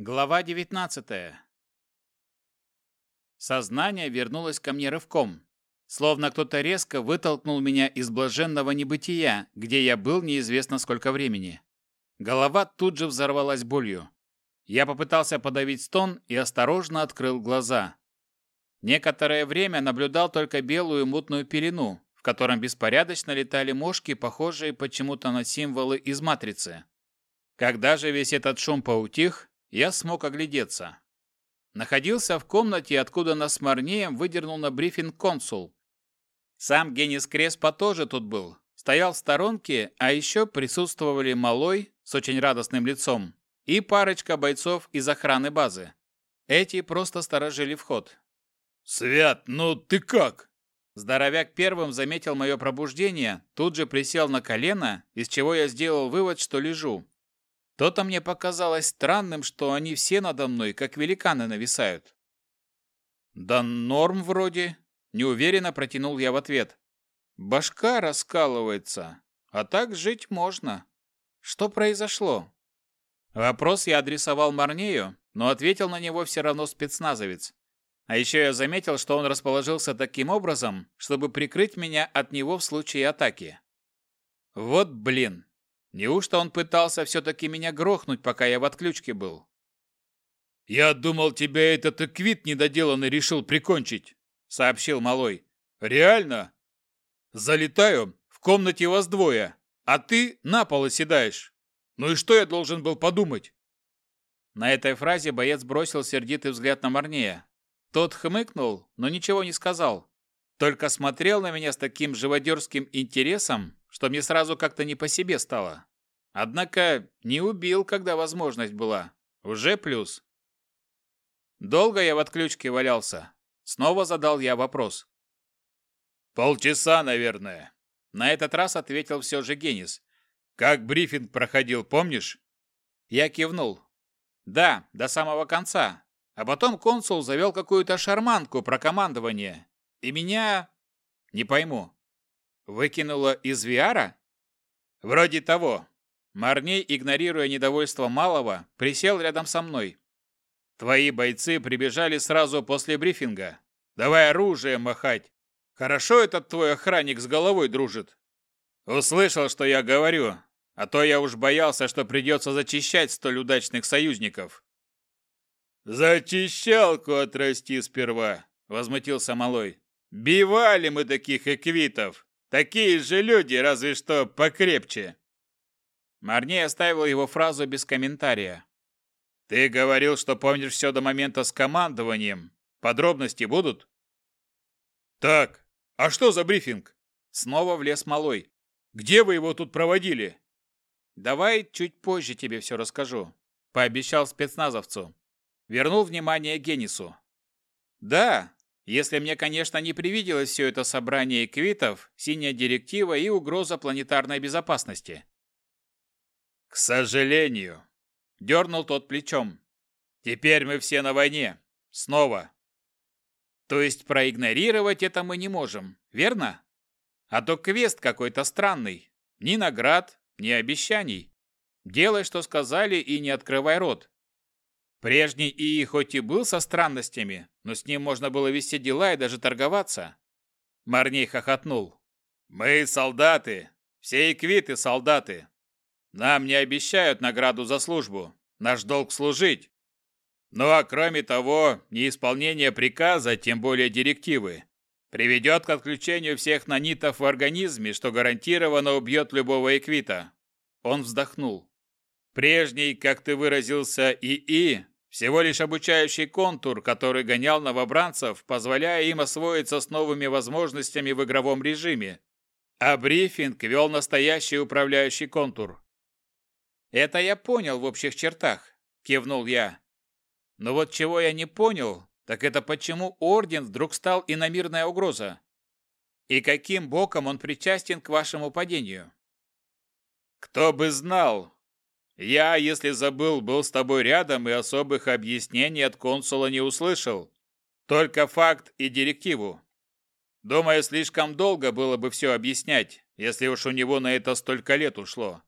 Глава 19. Сознание вернулось ко мне рывком, словно кто-то резко вытолкнул меня из блаженного небытия, где я был неизвестно сколько времени. Голова тут же взорвалась болью. Я попытался подавить стон и осторожно открыл глаза. Некоторое время наблюдал только белую мутную пелену, в котором беспорядочно летали мошки, похожие почему-то на символы из матрицы. Когда же весь этот шум поутих, я смог оглядеться. Находился в комнате, откуда нас с Марнеем выдернул на брифинг консул. Сам Генис Креспа тоже тут был. Стоял в сторонке, а еще присутствовали Малой с очень радостным лицом и парочка бойцов из охраны базы. Эти просто сторожили вход. «Свят, ну ты как?» Здоровяк первым заметил мое пробуждение, тут же присел на колено, из чего я сделал вывод, что лежу. То-то мне показалось странным, что они все надо мной, как великаны, нависают. «Да норм вроде», — неуверенно протянул я в ответ. «Башка раскалывается, а так жить можно. Что произошло?» Вопрос я адресовал Марнею, но ответил на него все равно спецназовец. А еще я заметил, что он расположился таким образом, чтобы прикрыть меня от него в случае атаки. Вот блин, Неужто он пытался все-таки меня грохнуть, пока я в отключке был? «Я думал, тебя этот эквит недоделанный решил прикончить», — сообщил Малой. «Реально? Залетаю, в комнате вас двое, а ты на пол оседаешь. Ну и что я должен был подумать?» На этой фразе боец бросил сердитый взгляд на Марнея. Тот хмыкнул, но ничего не сказал. Только смотрел на меня с таким живодерским интересом, что мне сразу как-то не по себе стало. Однако не убил, когда возможность была. Уже плюс. Долго я в отключке валялся. Снова задал я вопрос. Полчаса, наверное. На этот раз ответил все же Генис. Как брифинг проходил, помнишь? Я кивнул. Да, до самого конца. А потом консул завел какую-то шарманку про командование. И меня... Не пойму. Выкинуло из Виара? Вроде того. Марней, игнорируя недовольство малого, присел рядом со мной. Твои бойцы прибежали сразу после брифинга. Давай оружие махать. Хорошо этот твой охранник с головой дружит. Услышал, что я говорю, а то я уж боялся, что придется зачищать столь удачных союзников. «Зачищалку отрасти сперва», — возмутился малой. «Бивали мы таких эквитов. Такие же люди, разве что покрепче. Марней оставил его фразу без комментария. Ты говорил, что помнишь все до момента с командованием. Подробности будут? Так, а что за брифинг? Снова влез малой. Где вы его тут проводили? Давай чуть позже тебе все расскажу, пообещал спецназовцу. Вернул внимание Генису. Да, если мне, конечно, не привиделось все это собрание квитов, синяя директива и угроза планетарной безопасности. К сожалению, дернул тот плечом. Теперь мы все на войне. Снова. То есть проигнорировать это мы не можем, верно? А то квест какой-то странный. Ни наград, ни обещаний. Делай, что сказали, и не открывай рот. Прежний ИИ хоть и был со странностями, но с ним можно было вести дела и даже торговаться. Марней хохотнул. «Мы солдаты. Все эквиты солдаты. Нам не обещают награду за службу. Наш долг служить. Ну а кроме того, неисполнение приказа, тем более директивы, приведет к отключению всех нанитов в организме, что гарантированно убьет любого эквита». Он вздохнул. Прежний, как ты выразился, ИИ, всего лишь обучающий контур, который гонял новобранцев, позволяя им освоиться с новыми возможностями в игровом режиме. А брифинг вел настоящий управляющий контур. «Это я понял в общих чертах», – кивнул я. «Но вот чего я не понял, так это почему Орден вдруг стал иномирная угроза? И каким боком он причастен к вашему падению?» «Кто бы знал!» Я, если забыл, был с тобой рядом и особых объяснений от консула не услышал. Только факт и директиву. Думаю, слишком долго было бы все объяснять, если уж у него на это столько лет ушло.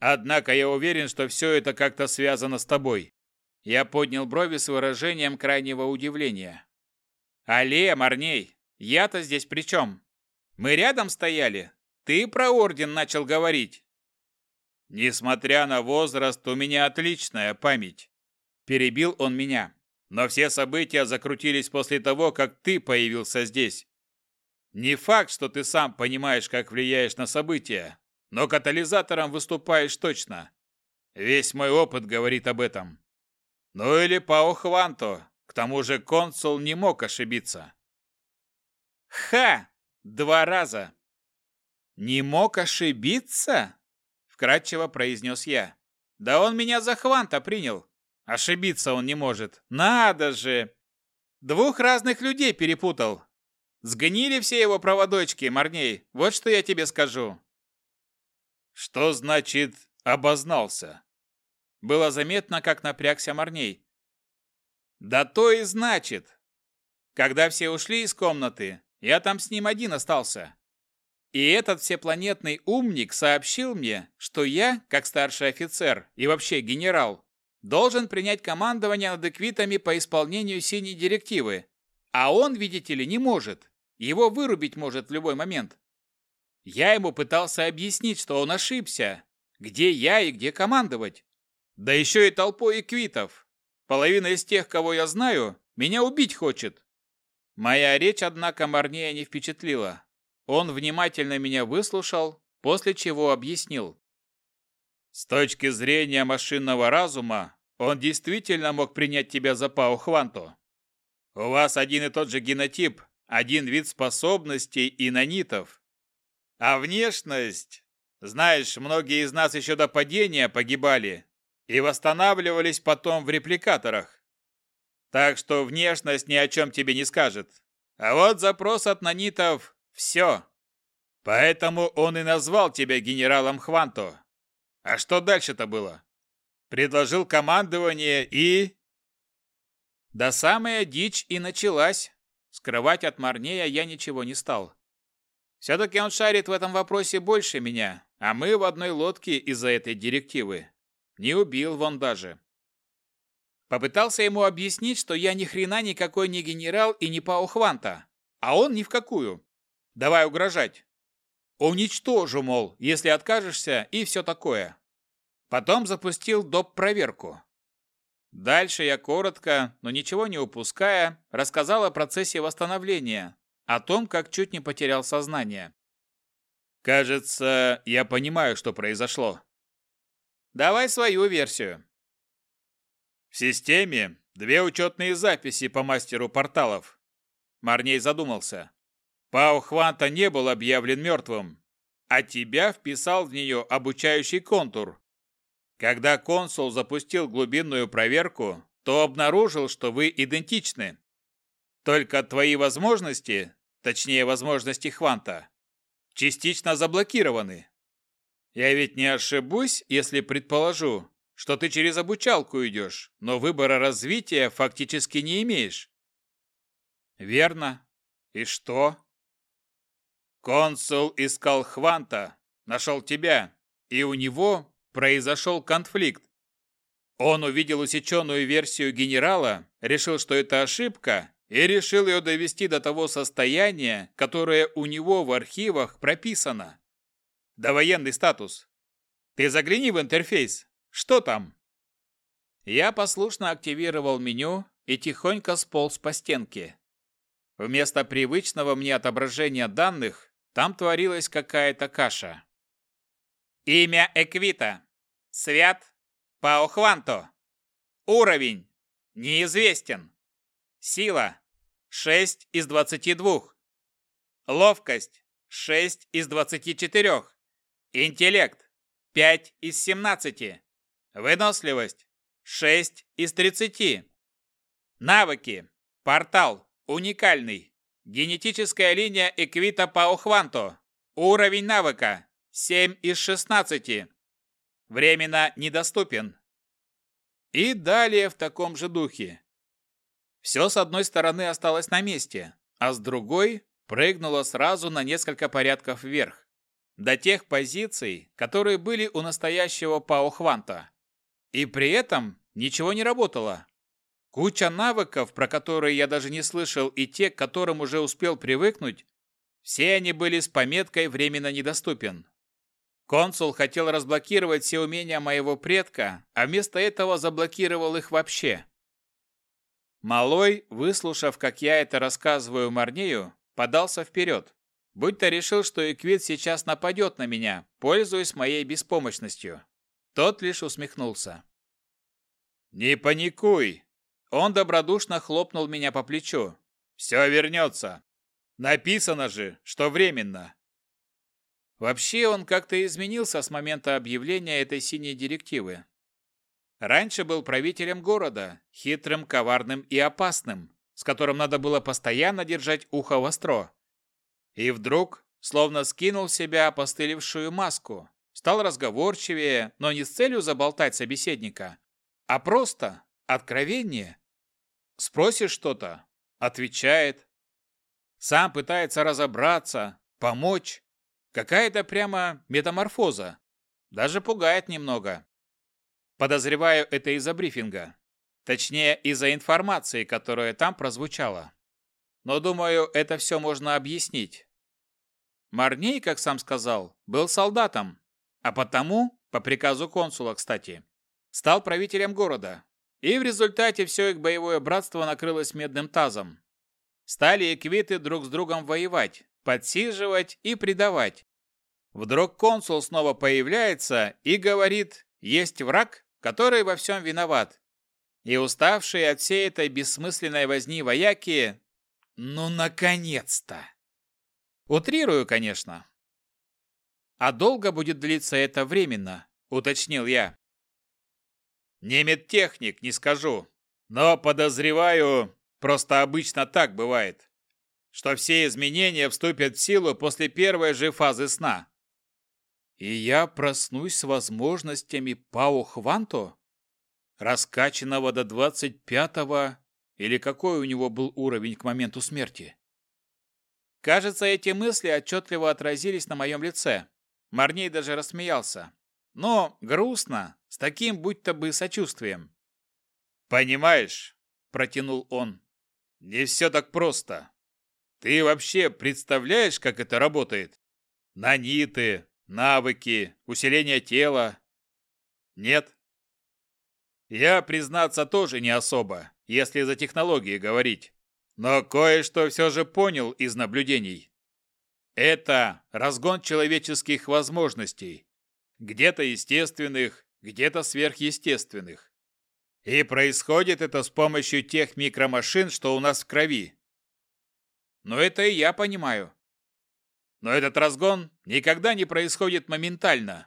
Однако я уверен, что все это как-то связано с тобой. Я поднял брови с выражением крайнего удивления. «Алле, Марней, я-то здесь при чем? Мы рядом стояли. Ты про орден начал говорить». «Несмотря на возраст, у меня отличная память», – перебил он меня. «Но все события закрутились после того, как ты появился здесь. Не факт, что ты сам понимаешь, как влияешь на события, но катализатором выступаешь точно. Весь мой опыт говорит об этом. Ну или Пао Хванто, к тому же консул не мог ошибиться. Ха! Два раза. Не мог ошибиться? Вкратчиво произнес я. Да он меня за Хванта принял. Ошибиться он не может. Надо же! Двух разных людей перепутал. Сгнили все его проводочки, Марней. Вот что я тебе скажу. Что значит «обознался»? Было заметно, как напрягся Марней. Да то и значит. Когда все ушли из комнаты, я там с ним один остался. И этот всепланетный умник сообщил мне, что я, как старший офицер и вообще генерал, должен принять командование над эквитами по исполнению синей директивы. А он, видите ли, не может. Его вырубить может в любой момент. Я ему пытался объяснить, что он ошибся. Где я и где командовать. Да еще и толпой эквитов. Половина из тех, кого я знаю, меня убить хочет. Моя речь, однако, Марнея не впечатлила. Он внимательно меня выслушал, после чего объяснил. С точки зрения машинного разума, он действительно мог принять тебя за Пао Хванто. У вас один и тот же генотип, один вид способностей и нанитов. А внешность... Знаешь, многие из нас еще до падения погибали и восстанавливались потом в репликаторах. Так что внешность ни о чем тебе не скажет. А вот запрос от нанитов – все. Поэтому он и назвал тебя генералом Хванто. А что дальше-то было? Предложил командование и... Да самая дичь и началась. Скрывать от Марнея я ничего не стал. Все-таки он шарит в этом вопросе больше меня, а мы в одной лодке из-за этой директивы. Не убил вон даже. Попытался ему объяснить, что я ни хрена никакой не генерал и не паухванта, а он ни в какую. Давай угрожать. Уничтожу, мол, если откажешься и все такое. Потом запустил доп-проверку. Дальше я коротко, но ничего не упуская, рассказал о процессе восстановления, о том, как чуть не потерял сознание. «Кажется, я понимаю, что произошло». «Давай свою версию». «В системе две учетные записи по мастеру порталов». Марней задумался. Пау Хванта не был объявлен мертвым, а тебя вписал в нее обучающий контур, когда консул запустил глубинную проверку, то обнаружил, что вы идентичны. Только твои возможности, точнее возможности Хванта, частично заблокированы. Я ведь не ошибусь, если предположу, что ты через обучалку идешь, но выбора развития фактически не имеешь. Верно. И что? Консул искал Хванта, нашел тебя, и у него произошел конфликт. Он увидел усеченную версию генерала, решил, что это ошибка, и решил ее довести до того состояния, которое у него в архивах прописано. Довоенный статус. Ты загляни в интерфейс. Что там? Я послушно активировал меню и тихонько сполз по стенке. Вместо привычного мне отображения данных там творилась какая-то каша. Имя Эквита. Свят Паохванто. Уровень. Неизвестен. Сила. 6 из 22. Ловкость. 6 из 24. Интеллект. 5 из 17. Выносливость. 6 из 30. Навыки. Портал. Уникальный. Генетическая линия Эквита Паохванто. Уровень навыка. 7 из 16. Временно недоступен. И далее в таком же духе. Все с одной стороны осталось на месте, а с другой прыгнуло сразу на несколько порядков вверх. До тех позиций, которые были у настоящего Пао Хванта. И при этом ничего не работало. Куча навыков, про которые я даже не слышал, и те, к которым уже успел привыкнуть, все они были с пометкой «временно недоступен». Консул хотел разблокировать все умения моего предка, а вместо этого заблокировал их вообще. Малой, выслушав, как я это рассказываю Марнею, подался вперед, будто решил, что Эквит сейчас нападет на меня, пользуясь моей беспомощностью. Тот лишь усмехнулся. «Не паникуй!» Он добродушно хлопнул меня по плечу. «Все вернется. Написано же, что временно». Вообще он как-то изменился с момента объявления этой синей директивы. Раньше был правителем города, хитрым, коварным и опасным, с которым надо было постоянно держать ухо востро. И вдруг, словно скинул с себя опостылевшую маску, стал разговорчивее, но не с целью заболтать собеседника, а просто откровение. Спросишь что-то, отвечает. Сам пытается разобраться, помочь. Какая-то прямо метаморфоза. Даже пугает немного. Подозреваю, это из-за брифинга. Точнее, из-за информации, которая там прозвучала. Но думаю, это все можно объяснить. Марней, как сам сказал, был солдатом, а потому, по приказу консула, кстати, стал правителем города. И в результате все их боевое братство накрылось медным тазом. Стали эквиты друг с другом воевать, подсиживать и предавать. Вдруг консул снова появляется и говорит, есть враг, который во всем виноват. И уставшие от всей этой бессмысленной возни вояки, ну, наконец-то! Утрирую, конечно. А долго будет длиться это временно, уточнил я. Не медтехник, не скажу, но подозреваю, просто обычно так бывает что все изменения вступят в силу после первой же фазы сна. И я проснусь с возможностями Пао Хванто, раскачанного до 25-го, или какой у него был уровень к моменту смерти. Кажется, эти мысли отчетливо отразились на моем лице. Марней даже рассмеялся. Но грустно, с таким будто бы сочувствием. «Понимаешь», — протянул он, — «не все так просто. Ты вообще представляешь, как это работает? Наниты, навыки, усиление тела? Нет? Я, признаться, тоже не особо, если за технологии говорить. Но кое-что все же понял из наблюдений. Это разгон человеческих возможностей. Где-то естественных, где-то сверхъестественных. И происходит это с помощью тех микромашин, что у нас в крови. Но это и я понимаю. Но этот разгон никогда не происходит моментально.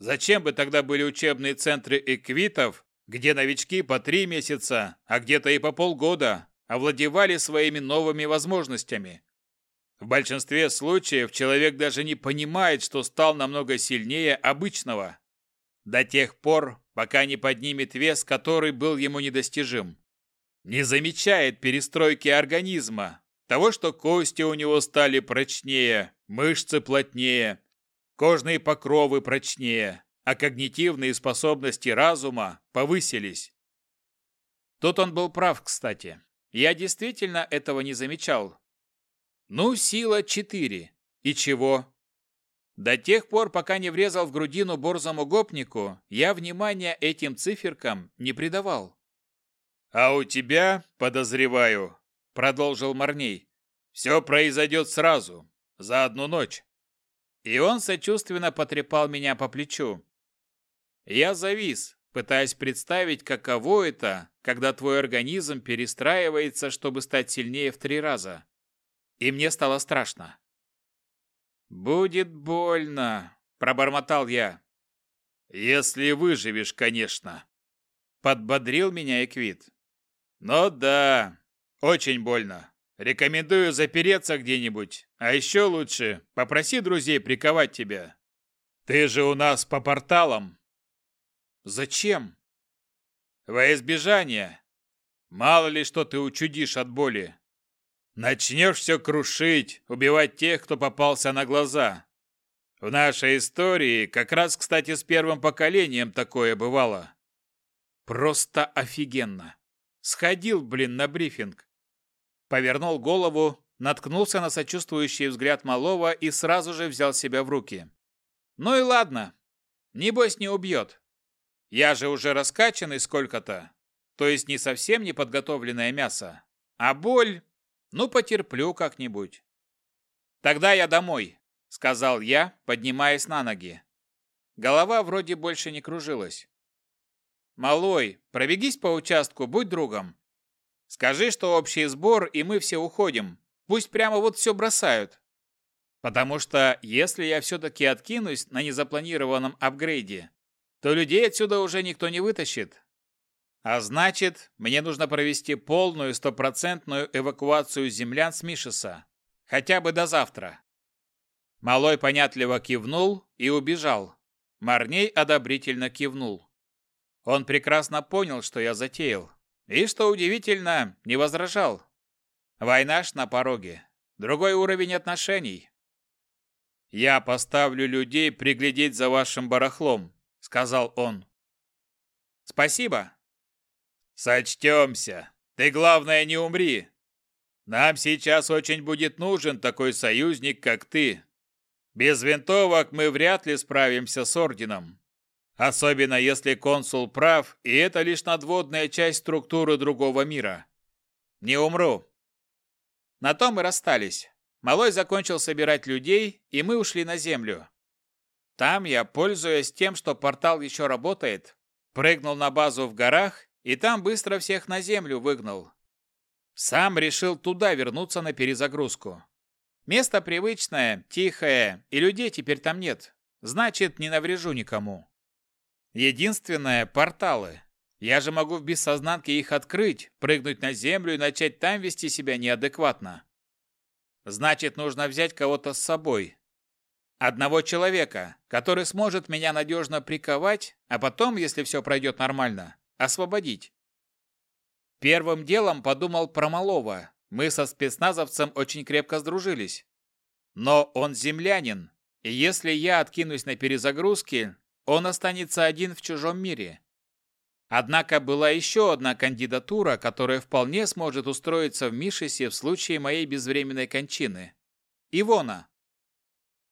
Зачем бы тогда были учебные центры эквитов, где новички по три месяца, а где-то и по полгода овладевали своими новыми возможностями? В большинстве случаев человек даже не понимает, что стал намного сильнее обычного. До тех пор, пока не поднимет вес, который был ему недостижим. Не замечает перестройки организма, того, что кости у него стали прочнее, мышцы плотнее, кожные покровы прочнее, а когнитивные способности разума повысились. Тут он был прав, кстати. Я действительно этого не замечал. Ну, сила 4. И чего? До тех пор, пока не врезал в грудину борзому гопнику, я внимания этим циферкам не придавал. «А у тебя, подозреваю, продолжил Марней. Все произойдет сразу, за одну ночь. И он сочувственно потрепал меня по плечу. Я завис, пытаясь представить, каково это, когда твой организм перестраивается, чтобы стать сильнее в три раза. И мне стало страшно. «Будет больно», – пробормотал я. «Если выживешь, конечно», – подбодрил меня Эквит. «Но да, очень больно. Рекомендую запереться где-нибудь, а еще лучше попроси друзей приковать тебя. Ты же у нас по порталам». «Зачем?» «Во избежание. Мало ли что ты учудишь от боли. Начнешь все крушить, убивать тех, кто попался на глаза. В нашей истории как раз, кстати, с первым поколением такое бывало. Просто офигенно. Сходил, блин, на брифинг. Повернул голову, наткнулся на сочувствующий взгляд малого и сразу же взял себя в руки. Ну и ладно. Небось не убьет. Я же уже раскачанный сколько-то. То есть не совсем неподготовленное мясо. А боль? Ну, потерплю как-нибудь. Тогда я домой, сказал я, поднимаясь на ноги. Голова вроде больше не кружилась. «Малой, пробегись по участку, будь другом. Скажи, что общий сбор, и мы все уходим. Пусть прямо вот все бросают. Потому что если я все-таки откинусь на незапланированном апгрейде, то людей отсюда уже никто не вытащит. А значит, мне нужно провести полную стопроцентную эвакуацию землян с Мишеса. Хотя бы до завтра. Малой понятливо кивнул и убежал. Марней одобрительно кивнул. Он прекрасно понял, что я затеял. И, что удивительно, не возражал. Война ж на пороге. Другой уровень отношений. «Я поставлю людей приглядеть за вашим барахлом», — сказал он. «Спасибо». «Сочтемся. Ты, главное, не умри. Нам сейчас очень будет нужен такой союзник, как ты. Без винтовок мы вряд ли справимся с Орденом. Особенно если консул прав, и это лишь надводная часть структуры другого мира. Не умру. На том и расстались. Малой закончил собирать людей, и мы ушли на землю. Там я, пользуясь тем, что портал еще работает, прыгнул на базу в горах и там быстро всех на землю выгнал. Сам решил туда вернуться на перезагрузку. Место привычное, тихое, и людей теперь там нет. Значит, не наврежу никому. Единственное – порталы. Я же могу в бессознанке их открыть, прыгнуть на землю и начать там вести себя неадекватно. Значит, нужно взять кого-то с собой. Одного человека, который сможет меня надежно приковать, а потом, если все пройдет нормально, освободить. Первым делом подумал про Малова. Мы со спецназовцем очень крепко сдружились. Но он землянин, и если я откинусь на перезагрузке, он останется один в чужом мире. Однако была еще одна кандидатура, которая вполне сможет устроиться в Мишесе в случае моей безвременной кончины. Ивона.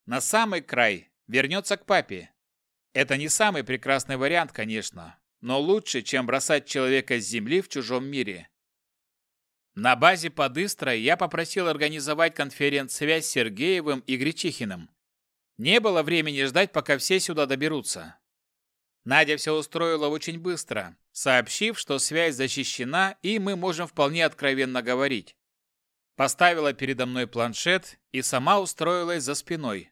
На самый край вернется к папе. Это не самый прекрасный вариант, конечно, но лучше, чем бросать человека с земли в чужом мире. На базе под Истрой я попросил организовать конференц-связь с Сергеевым и Гречихиным. Не было времени ждать, пока все сюда доберутся. Надя все устроила очень быстро, сообщив, что связь защищена и мы можем вполне откровенно говорить. Поставила передо мной планшет и сама устроилась за спиной.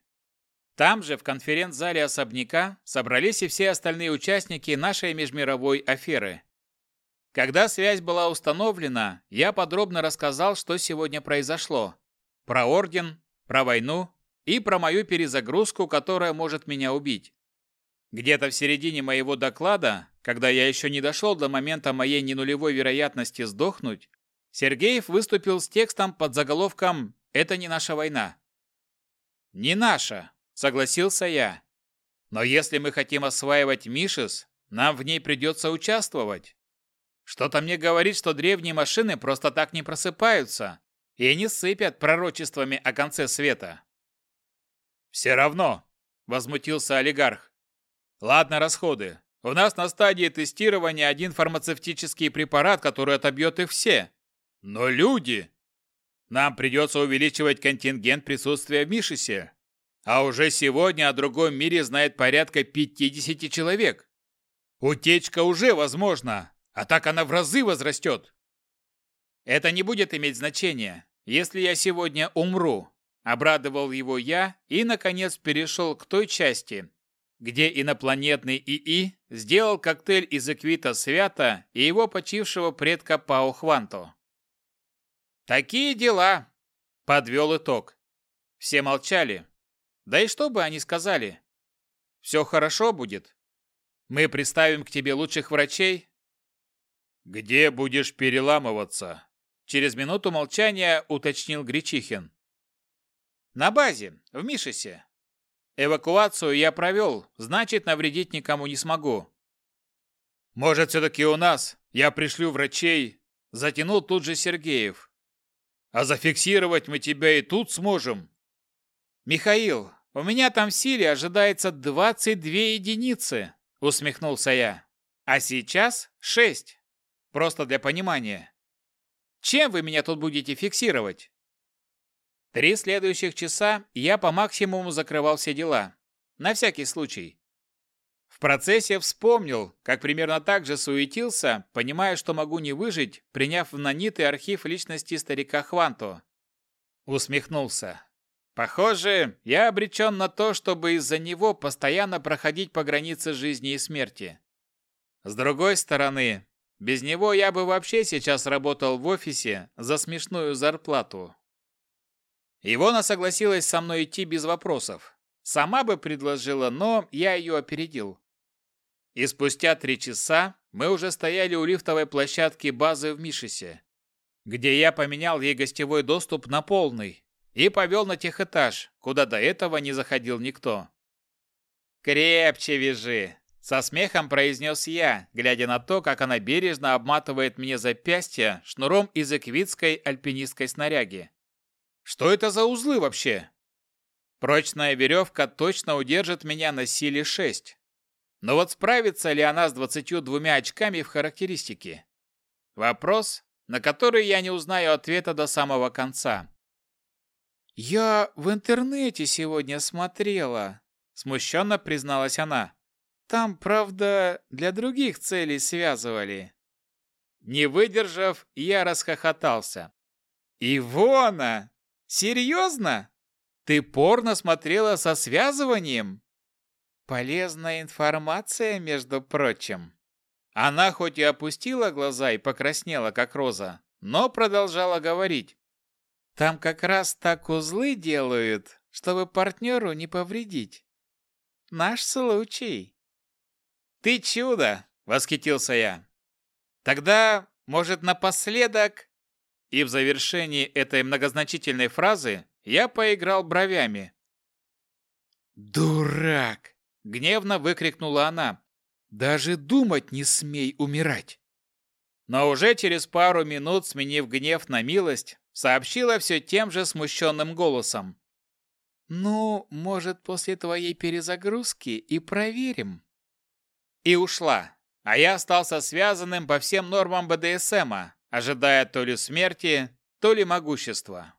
Там же, в конференц-зале особняка, собрались и все остальные участники нашей межмировой аферы. Когда связь была установлена, я подробно рассказал, что сегодня произошло. Про Орден, про войну и про мою перезагрузку, которая может меня убить. Где-то в середине моего доклада, когда я еще не дошел до момента моей ненулевой вероятности сдохнуть, Сергеев выступил с текстом под заголовком «Это не наша война». «Не наша», — согласился я. «Но если мы хотим осваивать Мишес, нам в ней придется участвовать. Что-то мне говорит, что древние машины просто так не просыпаются и не сыпят пророчествами о конце света». «Все равно», – возмутился олигарх. «Ладно, расходы. У нас на стадии тестирования один фармацевтический препарат, который отобьет их все. Но люди! Нам придется увеличивать контингент присутствия в Мишесе. А уже сегодня о другом мире знает порядка 50 человек. Утечка уже возможна, а так она в разы возрастет. Это не будет иметь значения, если я сегодня умру, Обрадовал его я и, наконец, перешел к той части, где инопланетный ИИ сделал коктейль из эквита Свята и его почившего предка Пао Хванто. «Такие дела!» – подвел итог. Все молчали. Да и что бы они сказали? «Все хорошо будет. Мы приставим к тебе лучших врачей». «Где будешь переламываться?» Через минуту молчания уточнил Гречихин. На базе, в Мишесе. Эвакуацию я провел, значит, навредить никому не смогу. Может, все-таки у нас? Я пришлю врачей. Затянул тут же Сергеев. А зафиксировать мы тебя и тут сможем. Михаил, у меня там в силе ожидается 22 единицы, усмехнулся я. А сейчас 6. Просто для понимания. Чем вы меня тут будете фиксировать? Три следующих часа я по максимуму закрывал все дела. На всякий случай. В процессе вспомнил, как примерно так же суетился, понимая, что могу не выжить, приняв в нанитый архив личности старика Хванто. Усмехнулся. Похоже, я обречен на то, чтобы из-за него постоянно проходить по границе жизни и смерти. С другой стороны, без него я бы вообще сейчас работал в офисе за смешную зарплату. Ивона согласилась со мной идти без вопросов. Сама бы предложила, но я ее опередил. И спустя три часа мы уже стояли у лифтовой площадки базы в Мишесе, где я поменял ей гостевой доступ на полный и повел на техэтаж, куда до этого не заходил никто. «Крепче вяжи!» – со смехом произнес я, глядя на то, как она бережно обматывает мне запястье шнуром из эквитской альпинистской снаряги. Что это за узлы вообще? Прочная веревка точно удержит меня на силе 6. Но вот справится ли она с 22 очками в характеристике? Вопрос, на который я не узнаю ответа до самого конца. «Я в интернете сегодня смотрела», – смущенно призналась она. «Там, правда, для других целей связывали». Не выдержав, я расхохотался. «Ивона, Серьезно? Ты порно смотрела со связыванием? Полезная информация, между прочим. Она хоть и опустила глаза и покраснела, как роза, но продолжала говорить. Там как раз так узлы делают, чтобы партнеру не повредить. Наш случай. Ты чудо, восхитился я. Тогда, может, напоследок и в завершении этой многозначительной фразы я поиграл бровями. «Дурак!» — гневно выкрикнула она. «Даже думать не смей умирать!» Но уже через пару минут, сменив гнев на милость, сообщила все тем же смущенным голосом. «Ну, может, после твоей перезагрузки и проверим?» И ушла, а я остался связанным по всем нормам БДСМа, ожидая то ли смерти, то ли могущества.